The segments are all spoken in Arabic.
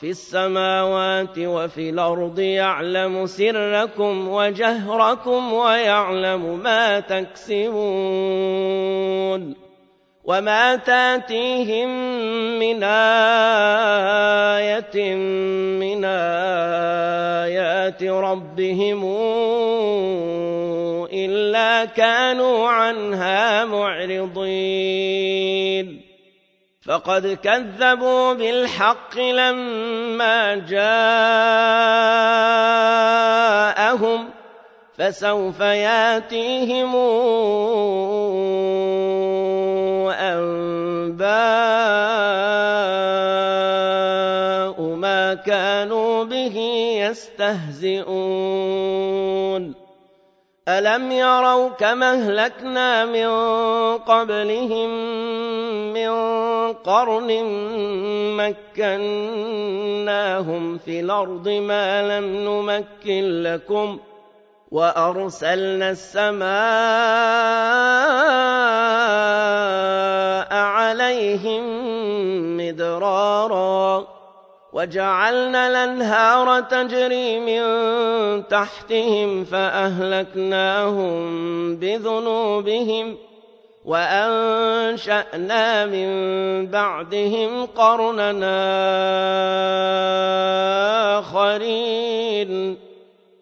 في السماوات وفي الأرض يعلم سركم وجهركم ويعلم ما تكسبون وما تأتيهم من آية من آيات ربهم إلا كانوا عنها معرضين فقد كذبوا بالحق لما جاءهم فسوف ياتيهم أنباء ما كانوا به يستهزئون. ألم يروا كما أهلكنا من قبلهم من قرن مكناهم في الأرض ما لم نمكن لكم وأرسلنا السماء عليهم مدرارا وجعلنا الأنهار تجري من تحتهم فأهلكناهم بذنوبهم وأنشأنا من بعدهم قرننا آخرين.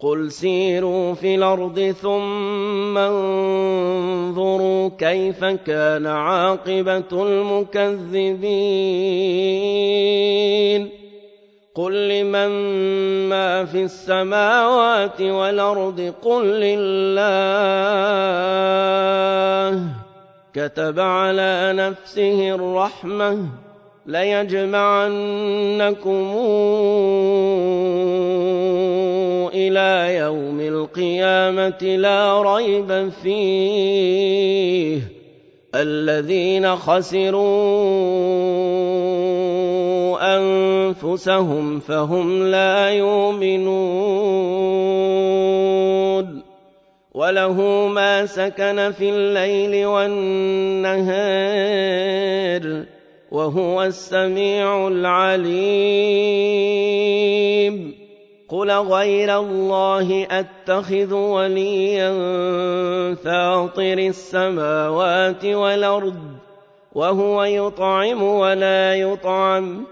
قل سيروا في الأرض ثم انظروا كيف كان عاقبة المكذبين قل لمن ما في السماوات والأرض قل لله كتب على نفسه الرحمة ليجمعنكم إلى يوم القيامة لا ريب فيه. الذين خسروا أنفسهم فهم لا يؤمنون. وله ما سكن في الليل والنهار وهو السميع العليم. قل غير الله أتخذ وليا فاطر السماوات والأرض وهو يطعم ولا يطعم.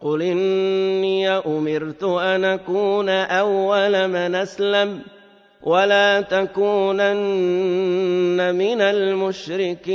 قل إني أمرت أن أكون أول من أسلم ولا تكونن من المشركين.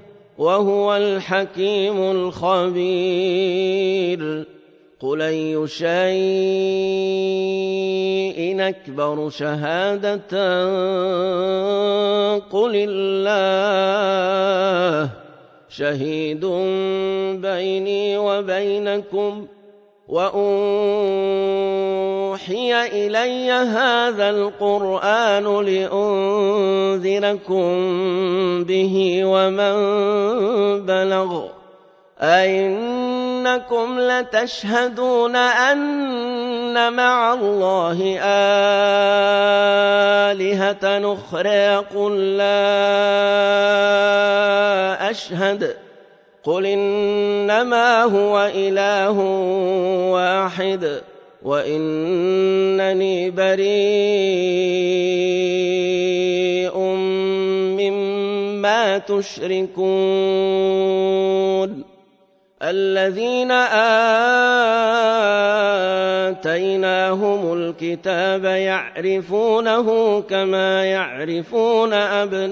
وهو الحكيم الخبير. قل اي شيء اكبر شهاده؟ قل الله. شهيد بيني وبينكم واوحي إلي هذا القرآن لأنذركم به ومن بلغ أئنكم لتشهدون أن مع الله آلهة أخرى قل لا أشهد قل إنما هو إله واحد وإنني بريء مما تشركون الذين آتيناهم الكتاب يعرفونه كما يعرفون أبناءهم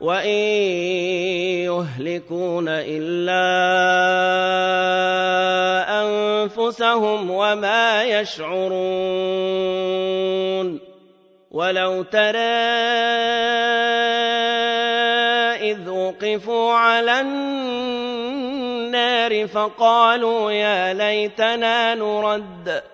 وإن يهلكون إلا أنفسهم وما يشعرون ولو ترى إذ وقفوا على النار فقالوا يا ليتنا نرد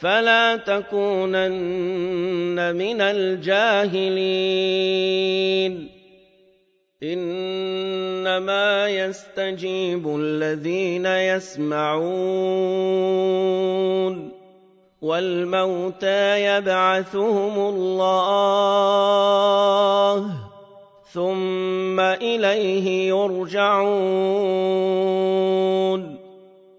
فلا تكونن من الجاهلين. إنما يستجيب الذين يسمعون والموتى يبعثهم الله ثم إليه يرجعون.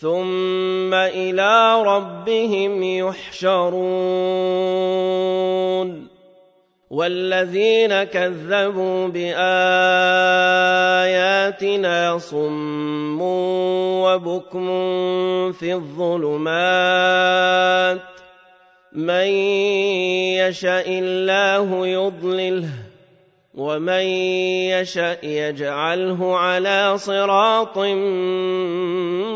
ثم إلى ربهم يحشرون والذين كذبوا باياتنا صم وبكم في الظلمات من يشاء الله يضلله ومن يشاء يجعله على صراط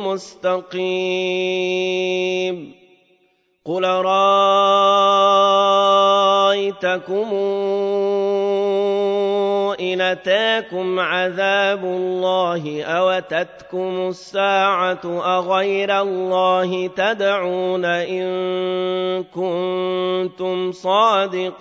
مستقيم. قل رايتكم إن أتاكم عذاب الله أوتتكم الساعة أغير الله تدعون إن كنتم صادقين.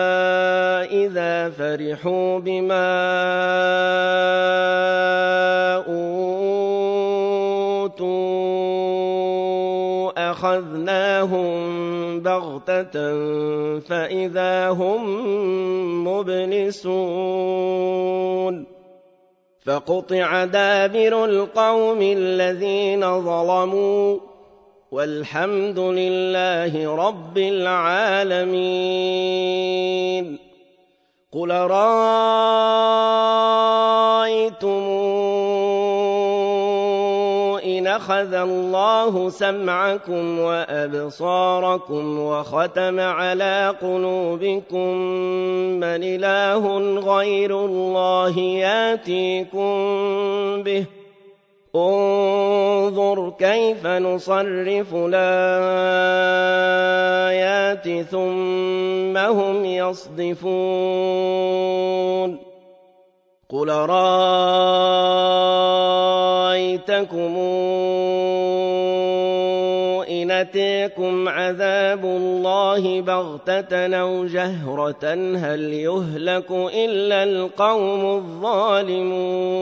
إذا فرحوا بما أوتوا أخذناهم بغتة فإذا هم مبلسون فقطع دابر القوم الذين ظلموا والحمد لله رب العالمين قل رايتم ان اخذ الله سمعكم وابصاركم وختم على قلوبكم من اله غير الله ياتيكم به انظر كيف نصرف الايات ثم هم يصدفون قل رايتكم ان اتيكم عذاب الله بغته أو جهره هل يهلك الا القوم الظالمون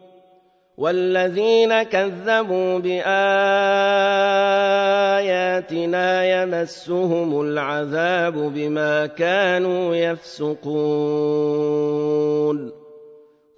والذين كذبوا بآياتنا يمسهم العذاب بما كانوا يفسقون.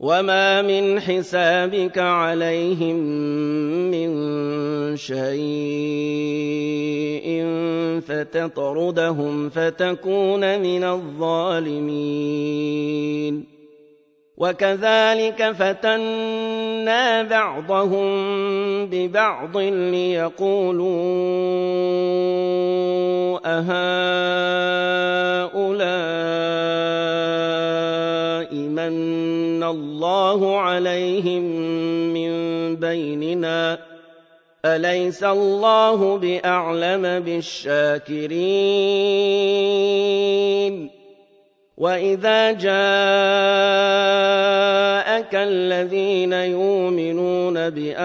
وما من حسابك عليهم من شيء فتطردهم فتكون من الظالمين وكذلك فتنا بعضهم ببعض ليقولوا أهؤلاء من الله عليهم من بيننا أليس الله بأعلم بالشاكرين وإذا جاءك الذين يؤمنون بآياتنا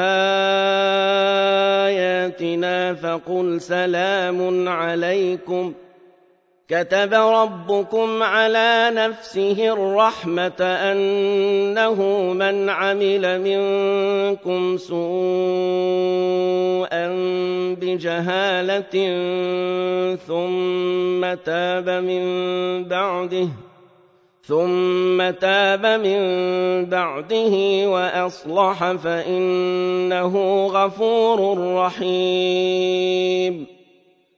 فقل سلام عليكم ۖ كتب ربكم على نفسه الرحمة أنه من عمل منكم سوءا بجهالة ثم تاب من بعده ثم تاب من بعده وأصلح فإنه غفور رحيم.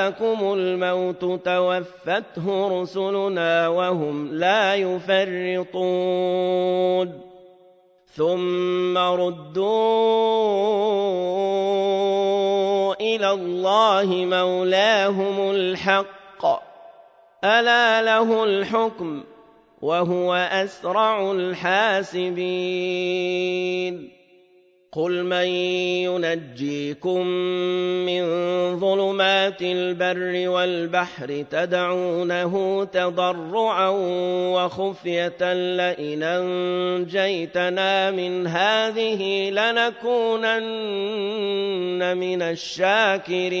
أحدكم الموت توفته رسلنا وهم لا يفرطون ثم ردوا إلى الله مولاهم الحق ألا له الحكم وهو أسرع الحاسبين قل من ينجيكم من ظلمات البر والبحر تدعونه تضرعا وخفية لئن أنجيتنا من هذه لنكونن من الشاكرين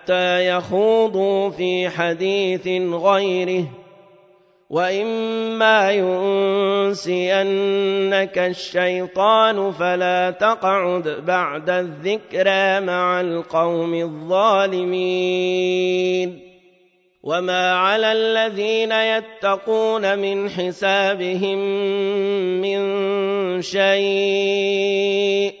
يخوضوا في حديث غيره. وإما ينسينك الشيطان فلا تقعد بعد الذكرى مع القوم الظالمين. وما على الذين يتقون من حسابهم من شيء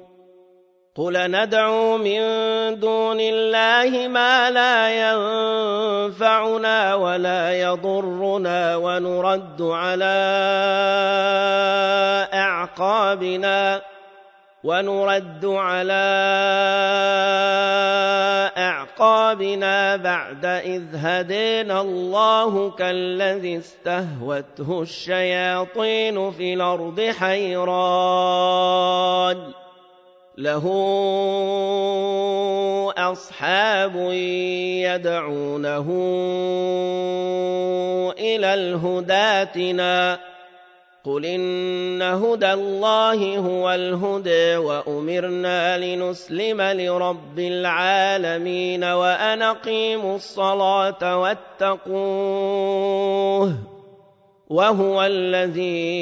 قل ندعو من دون الله ما لا ينفعنا ولا يضرنا ونرد على أعقابنا ونرد على أعقابنا بعد إذ هدينا الله كالذي استهوته الشياطين في الأرض حيران له أصحاب يدعونه إلى الهداتنا قل إن هدى الله هو الهدى وأمرنا لنسلم لرب العالمين وأن أقيموا الصلاة واتقوه وهو الذي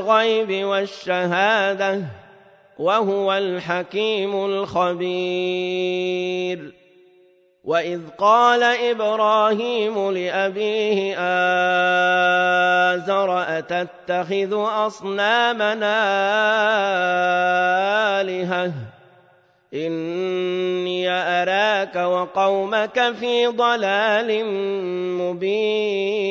الغيب والشهادة وهو الحكيم الخبير. وإذ قال إبراهيم لأبيه آزر أتتخذ أصنامنا آلهة؟ إني أراك وقومك في ضلال مبين.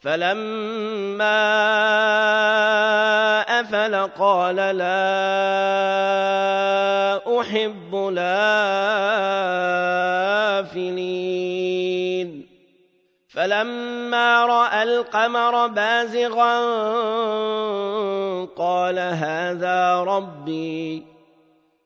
فلما أفل قال لا أحب الآفلين فلما رأى القمر بازغا قال هذا ربي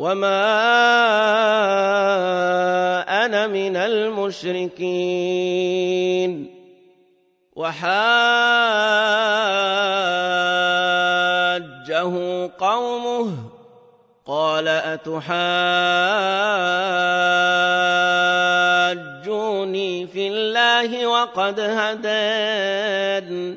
وما أنا من المشركين وحاجه قومه قال أتحاجوني في الله وقد هدان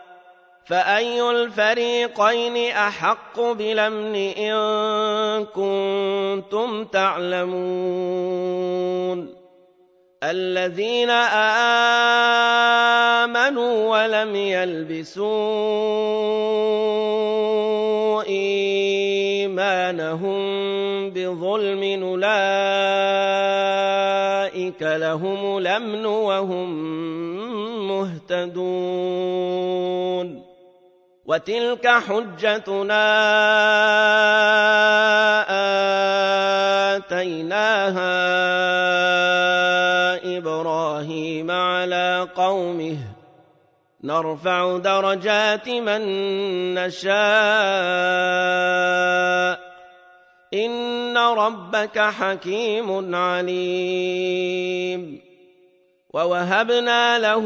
فأي الفريقين أحق بلمن إن كنتم تعلمون؟ الذين آمنوا ولم يلبسوا إيمانهم بظلم أولئك لهم الأمن وهم مهتدون. وتلك حجتنا آتيناها إبراهيم على قومه. نرفع درجات من نشاء. إن ربك حكيم عليم. ووهبنا له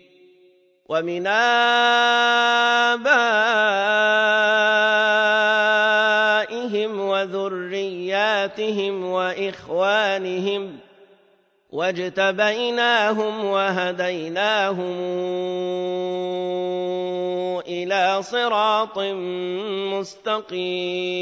ومن آبائهم وذرياتهم وإخوانهم واجتبيناهم وهديناهم إلى صراط مستقيم.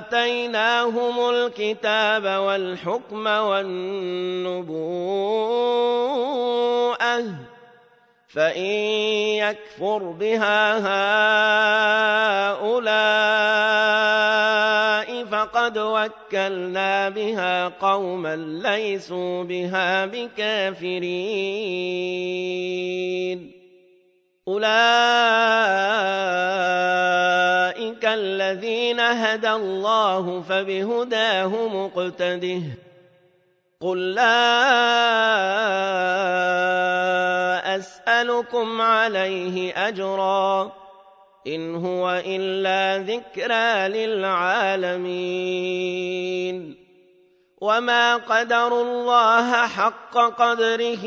اتيناهم الكتاب والحكم والنبوءه فان يكفر بها هؤلاء فقد وكلنا بها قوما ليسوا بها بكافرين اولئك الذين هدى الله فبهداه مقتده قل لا اسالكم عليه اجرا ان هو الا ذكرى للعالمين وما قدروا الله حق قدره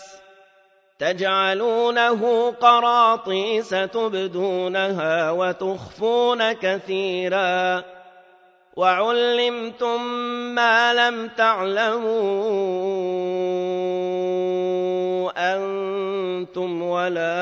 تجعلونه قراطيس تبدونها وتخفون كثيرا. وعلمتم ما لم تعلموا أنتم ولا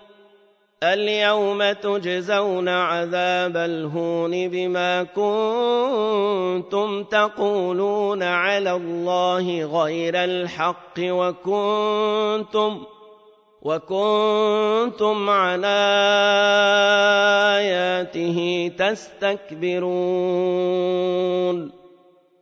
اليوم تجزون عذاب الهون بما كنتم تقولون على الله غير الحق وكنتم وكنتم عن آياته تستكبرون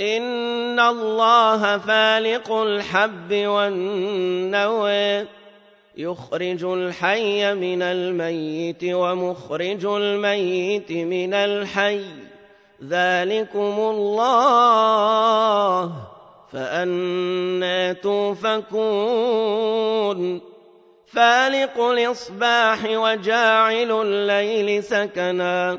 إن الله فالق الحب والنوى يخرج الحي من الميت ومخرج الميت من الحي ذلكم الله فأنا توفكون فالق الإصباح وجاعل الليل سكنا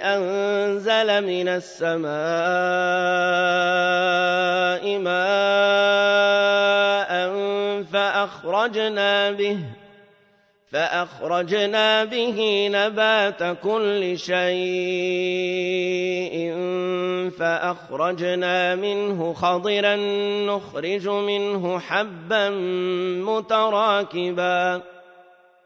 أنزل من السماء ماء فأخرجنا به فأخرجنا به نبات كل شيء فأخرجنا منه خضرا نخرج منه حبا متراكبا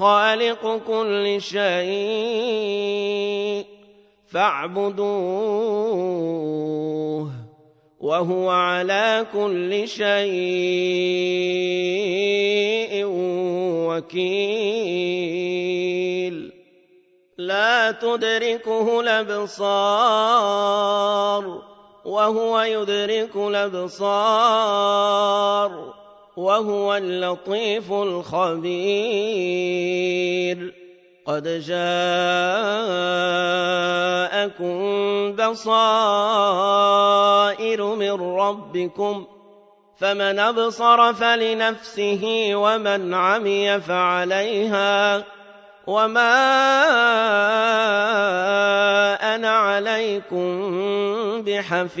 خالق كل شيء فاعبدوه وهو على كل شيء وكيل. لا تدركه الأبصار وهو يدرك الأبصار. وهو اللطيف الخبير. قد جاءكم بصائر من ربكم فمن أبصر فلنفسه ومن عمي فعليها وما أنا عليكم بحفيظ.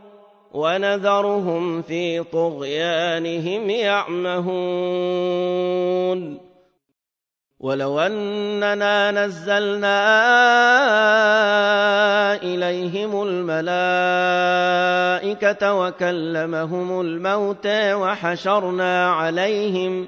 ونذرهم في طغيانهم يعمهون. ولو أننا نزلنا إليهم الملائكة وكلمهم الموتى وحشرنا عليهم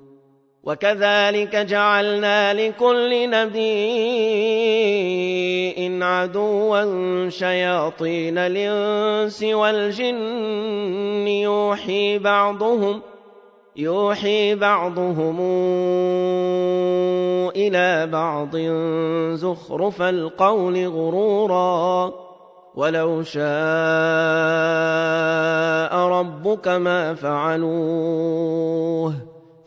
وكذلك جعلنا لكل نبي عدوا شياطين الإنس والجن. يوحي بعضهم يوحي بعضهم إلى بعض زخرف القول غرورا. ولو شاء ربك ما فعلوه.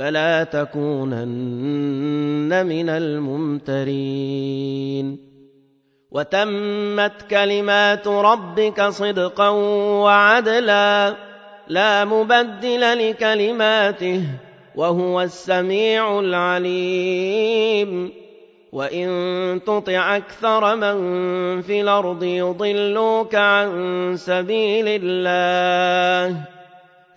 فلا تكونن من الممترين. وتمت كلمات ربك صدقا وعدلا لا مبدل لكلماته وهو السميع العليم. وإن تطع أكثر من في الأرض يضلوك عن سبيل الله.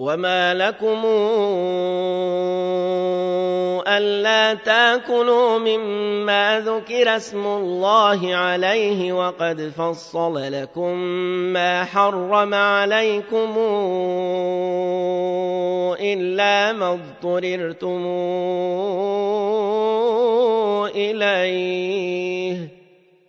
وما لكم ألا تاكلوا مما ذكر اسم الله عليه وقد فصل لكم ما حرم عليكم إلا ما اضطررتم إليه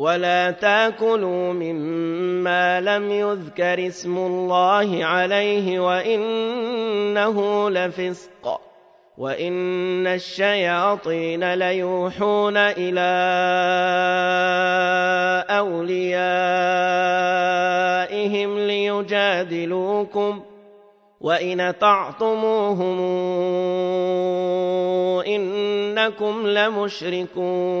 ولا تاكلوا مما لم يذكر اسم الله عليه وإنه لفسق وإن الشياطين ليوحون إلى أوليائهم ليجادلوكم وإن طعتموهم إنكم لمشركون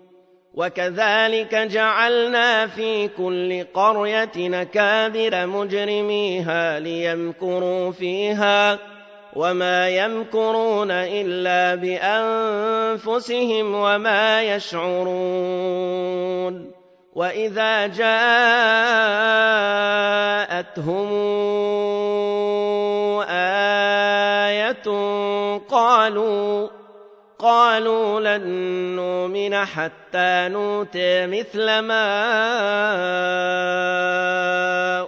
وكذلك جعلنا في كل قرية نكابر مجرميها ليمكروا فيها وما يمكرون إلا بأنفسهم وما يشعرون وإذا جاءتهم آية قالوا قالوا لن نؤمن حتى نوتي مثل ما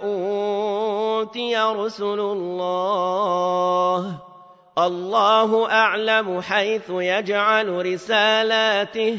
أوتي رسل الله. الله أعلم حيث يجعل رسالاته.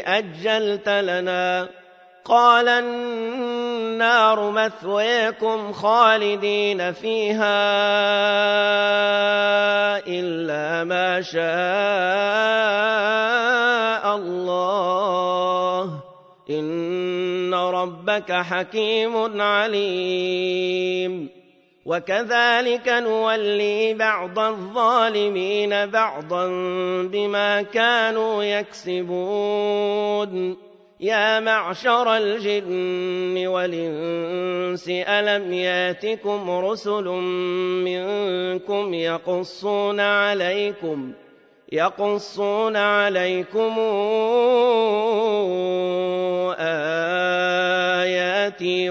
أجلت لنا. قال النار مثويكم خالدين فيها إلا ما شاء الله. إن ربك حكيم عليم. وكذلك نولي بعض الظالمين بعضا بما كانوا يكسبون. يا معشر الجن والإنس ألم ياتكم رسل منكم يقصون عليكم يقصون عليكم آياتي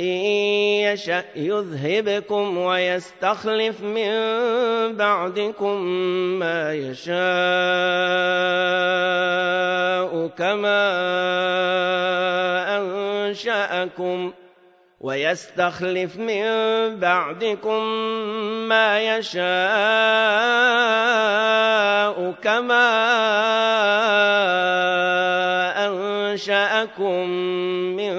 إن يشأ يذهبكم ويستخلف من بعدكم ما يشاء كما أنشأكم ويستخلف من بعدكم ما يشاء كما أنشأكم من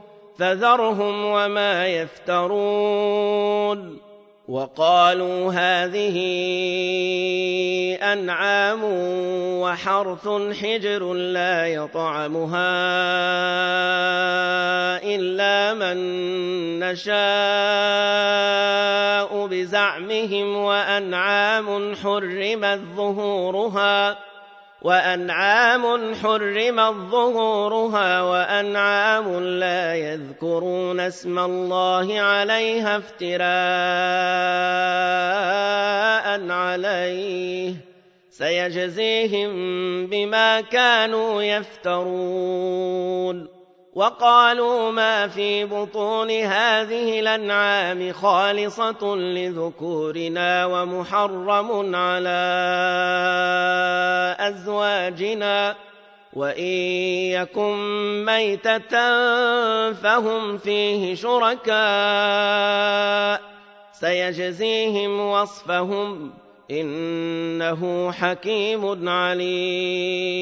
فذرهم وما يفترون. وقالوا هذه أنعام وحرث حجر لا يطعمها إلا من نشاء بزعمهم وأنعام حرمت ظهورها. وأنعام حرمت ظهورها وأنعام لا يذكرون اسم الله عليها افتراء عليه. سيجزيهم بما كانوا يفترون. وقالوا ما في بطون هذه الأنعام خالصة لذكورنا ومحرم على أزواجنا وإن يكن ميتة فهم فيه شركاء سيجزيهم وصفهم إنه حكيم عليم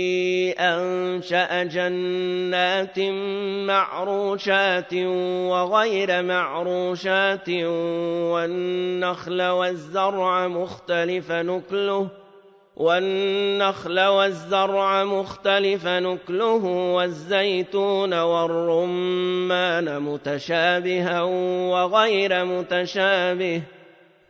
أنشأ جنات معروشات وغير معروشات والنخل والزرع مختلف نكله والنخل والزرع مختلف نكله والزيتون والرمان متشابها وغير متشابه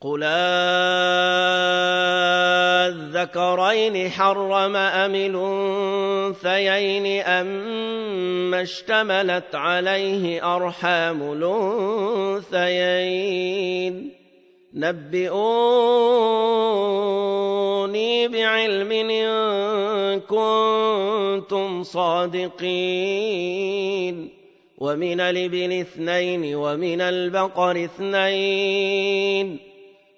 قل الذكرين حرم أم الأنثيين أما اشتملت عليه أرحام الأنثيين نبئوني بعلم إن كنتم صادقين ومن الإبل اثنين ومن البقر اثنين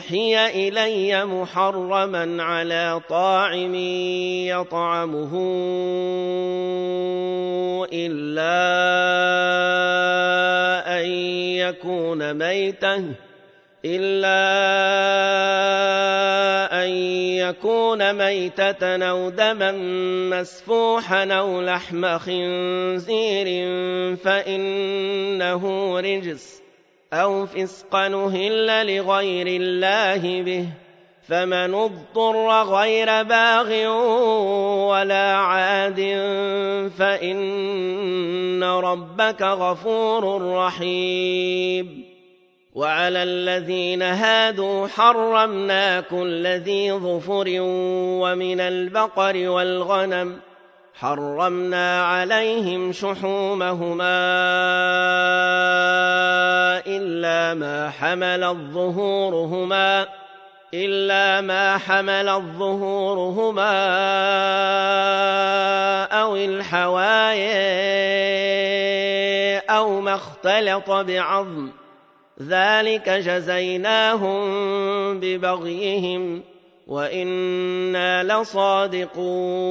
أوحي إلي محرما على طاعم يطعمه إلا أن يكون ميتة إلا أن يكون ميتة أو دما مسفوحا أو لحم خنزير فإنه رجس. أو فسقا نهل لغير الله به فمن اضطر غير باغ ولا عاد فإن ربك غفور رحيم وعلى الذين هادوا حرمنا كل ذي ظفر ومن البقر والغنم حرمنا عليهم شحومهما إلا ما حمل الظهورهما إلا ما حمل الظهورهما أو الحوايا أو ما اختلط بعظم. ذلك جزيناهم ببغيهم وإنا لصادقون.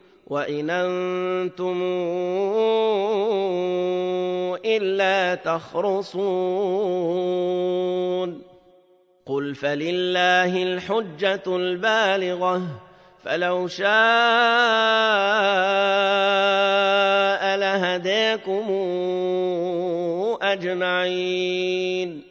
وإن أنتم إلا تخرصون. قل فلله الحجة البالغة فلو شاء لهديكم أجمعين.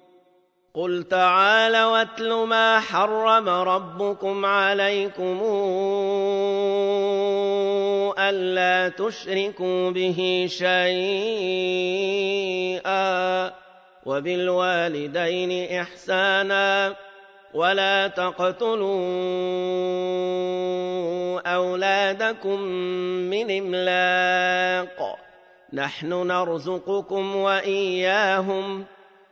قل تعال واتل ما حرم ربكم عليكم ألا تشركوا به شيئا وبالوالدين إحسانا ولا تقتلوا أولادكم من إملاق نحن نرزقكم وإياهم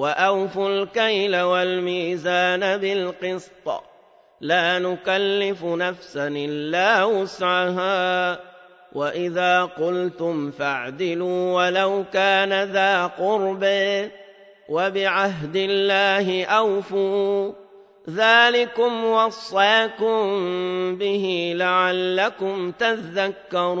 وأوفوا الكيل والميزان بالقسط. لا نكلف نفسا إلا وسعها. وإذا قلتم فاعدلوا ولو كان ذا قرب وبعهد الله أوفوا. ذلكم وصاكم به لعلكم تذكرون.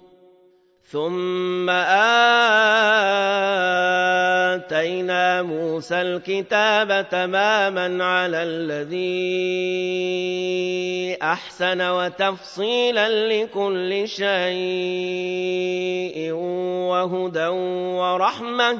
ثم آتينا موسى الكتاب تماما على الذي أحسن وتفصيلا لكل شيء وهدى ورحمة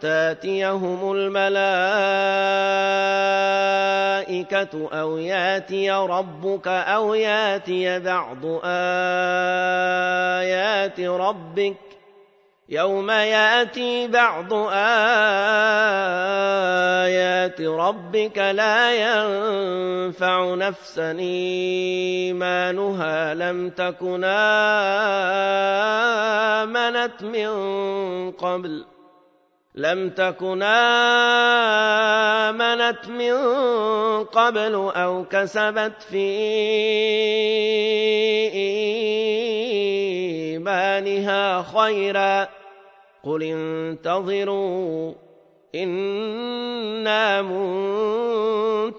تاتيهم الملائكة أو ياتي ربك أو ياتي بعض آيات ربك يوم ياتي بعض آيات ربك لا ينفع نفسا إيمانها لم تكن آمنت من قبل ۖ لم تكن آمنت من قبل أو كسبت في إيمانها خيرا قل انتظروا إنا منتظرون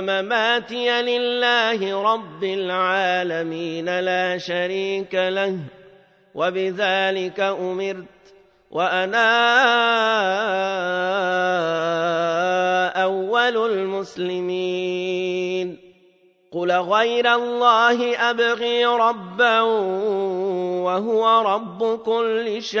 ومماتي لله رب العالمين لا شريك له. وبذلك أمرت وأنا أول المسلمين. قل غير الله أبغي ربا وهو رب كل شيء.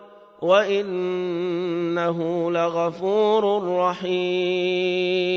وإنه لغفور رحيم